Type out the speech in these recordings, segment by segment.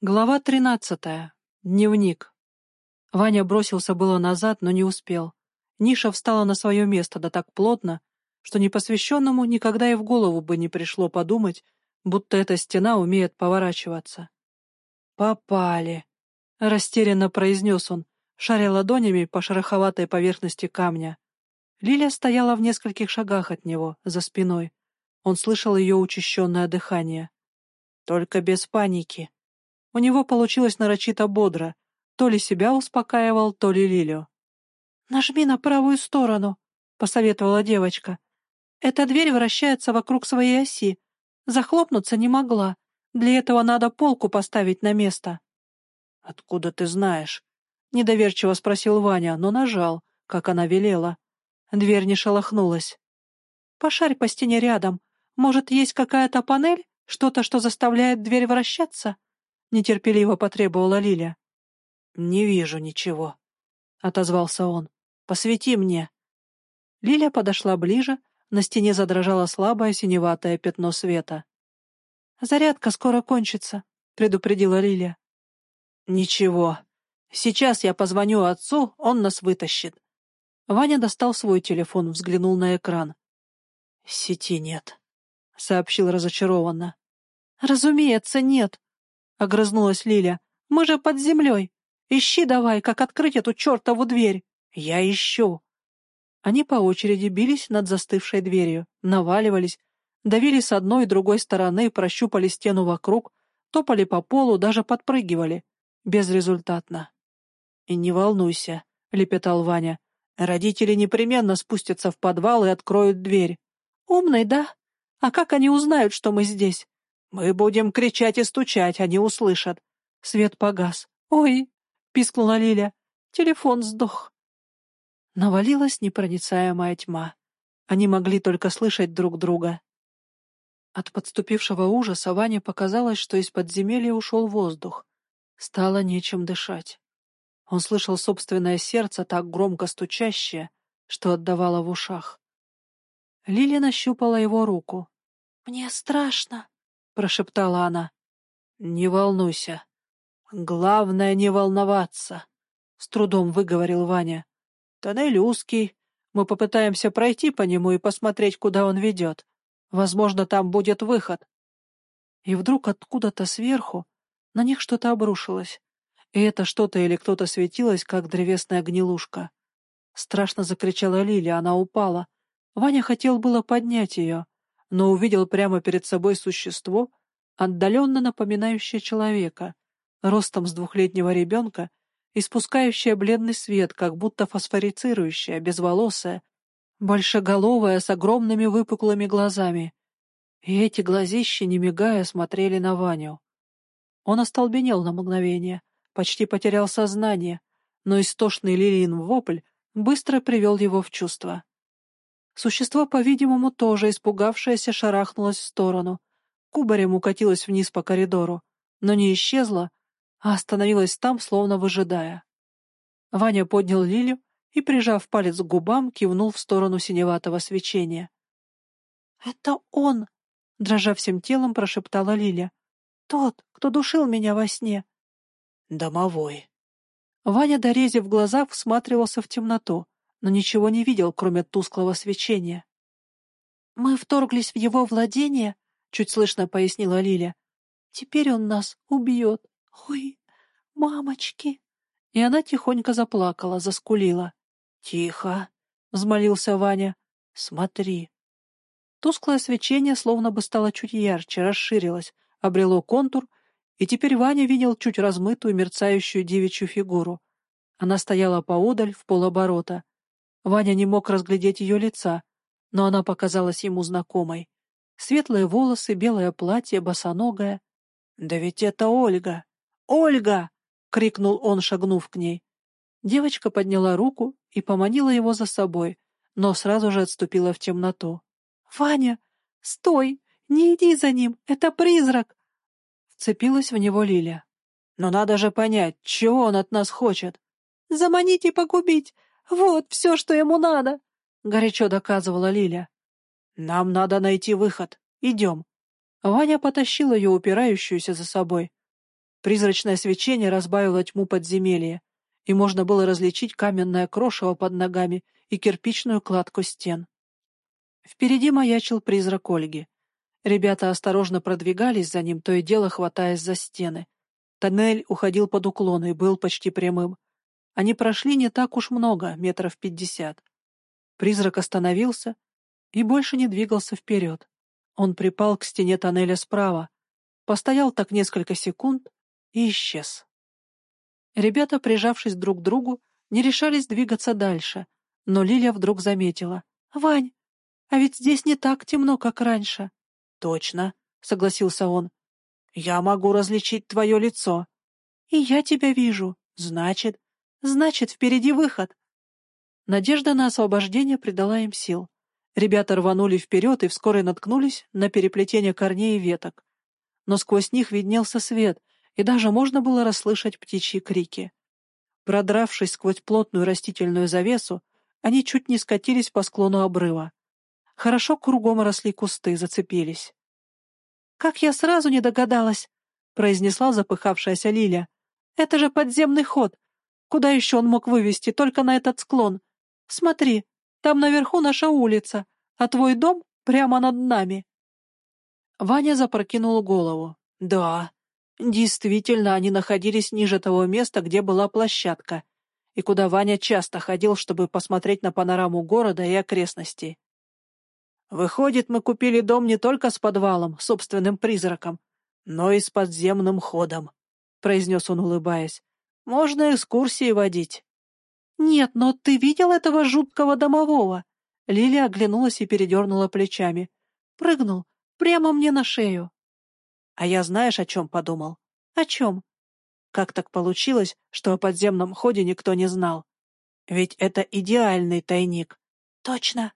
Глава тринадцатая. Дневник. Ваня бросился было назад, но не успел. Ниша встала на свое место да так плотно, что непосвященному никогда и в голову бы не пришло подумать, будто эта стена умеет поворачиваться. «Попали!» — растерянно произнес он, шаря ладонями по шероховатой поверхности камня. Лиля стояла в нескольких шагах от него, за спиной. Он слышал ее учащенное дыхание. «Только без паники!» У него получилось нарочито бодро. То ли себя успокаивал, то ли Лилю. «Нажми на правую сторону», — посоветовала девочка. «Эта дверь вращается вокруг своей оси. Захлопнуться не могла. Для этого надо полку поставить на место». «Откуда ты знаешь?» — недоверчиво спросил Ваня, но нажал, как она велела. Дверь не шелохнулась. «Пошарь по стене рядом. Может, есть какая-то панель? Что-то, что заставляет дверь вращаться?» — нетерпеливо потребовала Лиля. «Не вижу ничего», — отозвался он. «Посвети мне». Лиля подошла ближе, на стене задрожало слабое синеватое пятно света. «Зарядка скоро кончится», — предупредила Лиля. «Ничего. Сейчас я позвоню отцу, он нас вытащит». Ваня достал свой телефон, взглянул на экран. «Сети нет», — сообщил разочарованно. «Разумеется, нет», — огрызнулась Лиля. «Мы же под землей. Ищи давай, как открыть эту чертову дверь. Я ищу». Они по очереди бились над застывшей дверью, наваливались, давили с одной и другой стороны, прощупали стену вокруг, топали по полу, даже подпрыгивали. Безрезультатно. «И не волнуйся», — лепетал Ваня. «Родители непременно спустятся в подвал и откроют дверь». «Умный, да? А как они узнают, что мы здесь?» «Мы будем кричать и стучать, они услышат». Свет погас. «Ой!» — пискнула Лиля. «Телефон сдох». Навалилась непроницаемая тьма. Они могли только слышать друг друга. От подступившего ужаса Ване показалось, что из подземелья ушел воздух. Стало нечем дышать. Он слышал собственное сердце так громко стучащее, что отдавало в ушах. Лиля нащупала его руку. «Мне страшно», прошептала она. «Не волнуйся. Главное не волноваться», — с трудом выговорил Ваня. «Тоннель узкий. Мы попытаемся пройти по нему и посмотреть, куда он ведет. Возможно, там будет выход». И вдруг откуда-то сверху на них что-то обрушилось. И это что-то или кто-то светилось, как древесная гнилушка. Страшно закричала Лиля, она упала. Ваня хотел было поднять ее, но увидел прямо перед собой существо, отдаленно напоминающее человека, ростом с двухлетнего ребенка, испускающее бледный свет, как будто фосфорицирующее, безволосое, большеголовое, с огромными выпуклыми глазами. И эти глазищи, не мигая, смотрели на Ваню. Он остолбенел на мгновение, почти потерял сознание, но истошный Лилин вопль быстро привел его в чувство. Существо, по-видимому, тоже испугавшееся, шарахнулось в сторону. Кубарем укатилось вниз по коридору, но не исчезло, а остановилось там, словно выжидая. Ваня поднял Лилю и, прижав палец к губам, кивнул в сторону синеватого свечения. «Это он!» — дрожа всем телом, прошептала Лиля. «Тот, кто душил меня во сне!» «Домовой!» Ваня, дорезив глаза, всматривался в темноту но ничего не видел, кроме тусклого свечения. «Мы вторглись в его владение», — чуть слышно пояснила Лиля. «Теперь он нас убьет. Ой, мамочки!» И она тихонько заплакала, заскулила. «Тихо!» — взмолился Ваня. «Смотри!» Тусклое свечение словно бы стало чуть ярче, расширилось, обрело контур, и теперь Ваня видел чуть размытую мерцающую девичью фигуру. Она стояла поодаль, в полоборота. Ваня не мог разглядеть ее лица, но она показалась ему знакомой. Светлые волосы, белое платье, босоногая. «Да ведь это Ольга! Ольга!» — крикнул он, шагнув к ней. Девочка подняла руку и поманила его за собой, но сразу же отступила в темноту. «Ваня, стой! Не иди за ним! Это призрак!» Вцепилась в него Лиля. «Но надо же понять, чего он от нас хочет!» «Заманить и погубить! «Вот все, что ему надо!» — горячо доказывала Лиля. «Нам надо найти выход. Идем». Ваня потащил ее, упирающуюся за собой. Призрачное свечение разбавило тьму подземелья, и можно было различить каменное крошево под ногами и кирпичную кладку стен. Впереди маячил призрак Ольги. Ребята осторожно продвигались за ним, то и дело хватаясь за стены. Тоннель уходил под уклон и был почти прямым. Они прошли не так уж много, метров пятьдесят. Призрак остановился и больше не двигался вперед. Он припал к стене тоннеля справа, постоял так несколько секунд и исчез. Ребята, прижавшись друг к другу, не решались двигаться дальше, но Лилия вдруг заметила. «Вань, а ведь здесь не так темно, как раньше». «Точно», — согласился он. «Я могу различить твое лицо». «И я тебя вижу. Значит, значит, впереди выход». Надежда на освобождение придала им сил. Ребята рванули вперед и вскоре наткнулись на переплетение корней и веток. Но сквозь них виднелся свет, и даже можно было расслышать птичьи крики. Продравшись сквозь плотную растительную завесу, они чуть не скатились по склону обрыва. Хорошо кругом росли кусты, зацепились. «Как я сразу не догадалась!» — произнесла запыхавшаяся Лиля. «Это же подземный ход! Куда еще он мог вывести, только на этот склон? Смотри, там наверху наша улица, а твой дом прямо над нами!» Ваня запрокинул голову. «Да, действительно, они находились ниже того места, где была площадка, и куда Ваня часто ходил, чтобы посмотреть на панораму города и окрестностей. Выходит, мы купили дом не только с подвалом, собственным призраком, но и с подземным ходом, — произнес он, улыбаясь. Можно экскурсии водить. Нет, но ты видел этого жуткого домового? Лилия оглянулась и передернула плечами. Прыгнул прямо мне на шею. А я знаешь, о чем подумал? О чем? Как так получилось, что о подземном ходе никто не знал? Ведь это идеальный тайник. Точно.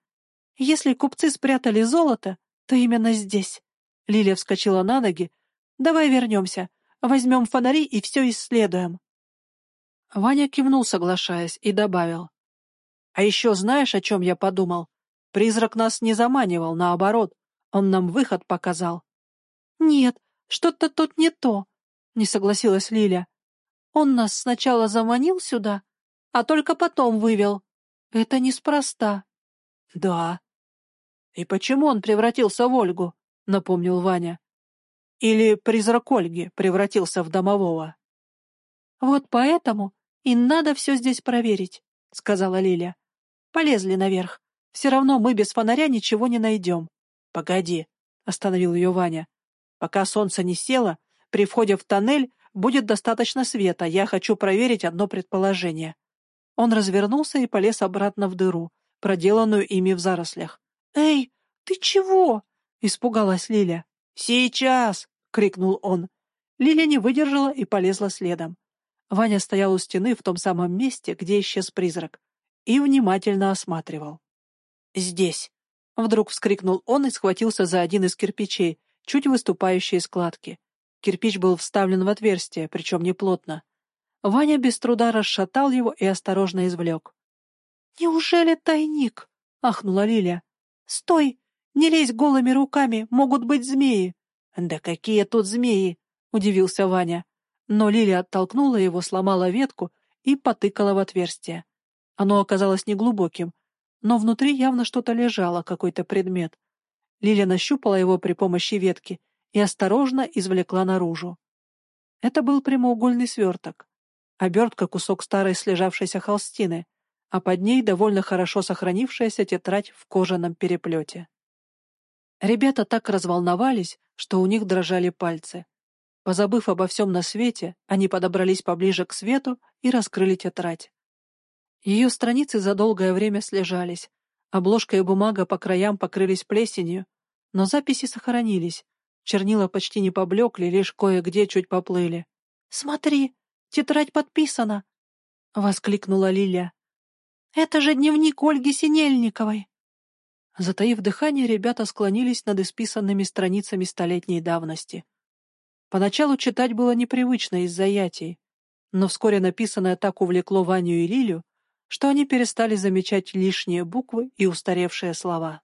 Если купцы спрятали золото, то именно здесь. Лилия вскочила на ноги. Давай вернемся. Возьмем фонари и все исследуем. Ваня кивнул, соглашаясь, и добавил. А еще знаешь, о чем я подумал? Призрак нас не заманивал, наоборот. Он нам выход показал. Нет, что-то тут не то, не согласилась Лиля. Он нас сначала заманил сюда, а только потом вывел. Это неспроста. Да. И почему он превратился в Ольгу? Напомнил Ваня. Или призрак Ольги превратился в домового? Вот поэтому и надо все здесь проверить, сказала Лиля. Полезли наверх. Все равно мы без фонаря ничего не найдем. Погоди, остановил ее Ваня. Пока солнце не село, при входе в тоннель будет достаточно света. Я хочу проверить одно предположение. Он развернулся и полез обратно в дыру, проделанную ими в зарослях. «Эй, ты чего?» — испугалась Лиля. «Сейчас!» — крикнул он. Лиля не выдержала и полезла следом. Ваня стоял у стены в том самом месте, где исчез призрак, и внимательно осматривал. «Здесь!» — вдруг вскрикнул он и схватился за один из кирпичей, чуть выступающие складки. Кирпич был вставлен в отверстие, причем неплотно. Ваня без труда расшатал его и осторожно извлек. «Неужели тайник?» — ахнула Лиля. «Стой! Не лезь голыми руками, могут быть змеи!» «Да какие тут змеи!» — удивился Ваня. Но Лиля оттолкнула его, сломала ветку и потыкала в отверстие. Оно оказалось неглубоким, но внутри явно что-то лежало, какой-то предмет. Лиля нащупала его при помощи ветки и осторожно извлекла наружу. Это был прямоугольный сверток. Обертка — кусок старой слежавшейся холстины, а под ней довольно хорошо сохранившаяся тетрадь в кожаном переплете. Ребята так разволновались, что у них дрожали пальцы. Позабыв обо всем на свете, они подобрались поближе к свету и раскрыли тетрадь. Ее страницы за долгое время слежались, обложка и бумага по краям покрылись плесенью, но записи сохранились, чернила почти не поблекли, лишь кое-где чуть поплыли. «Смотри, тетрадь подписана!» — воскликнула Лиля. «Это же дневник Ольги Синельниковой!» Затаив дыхание, ребята склонились над исписанными страницами столетней давности. Поначалу читать было непривычно из-за ятий, но вскоре написанное так увлекло Ваню и Лилю, что они перестали замечать лишние буквы и устаревшие слова.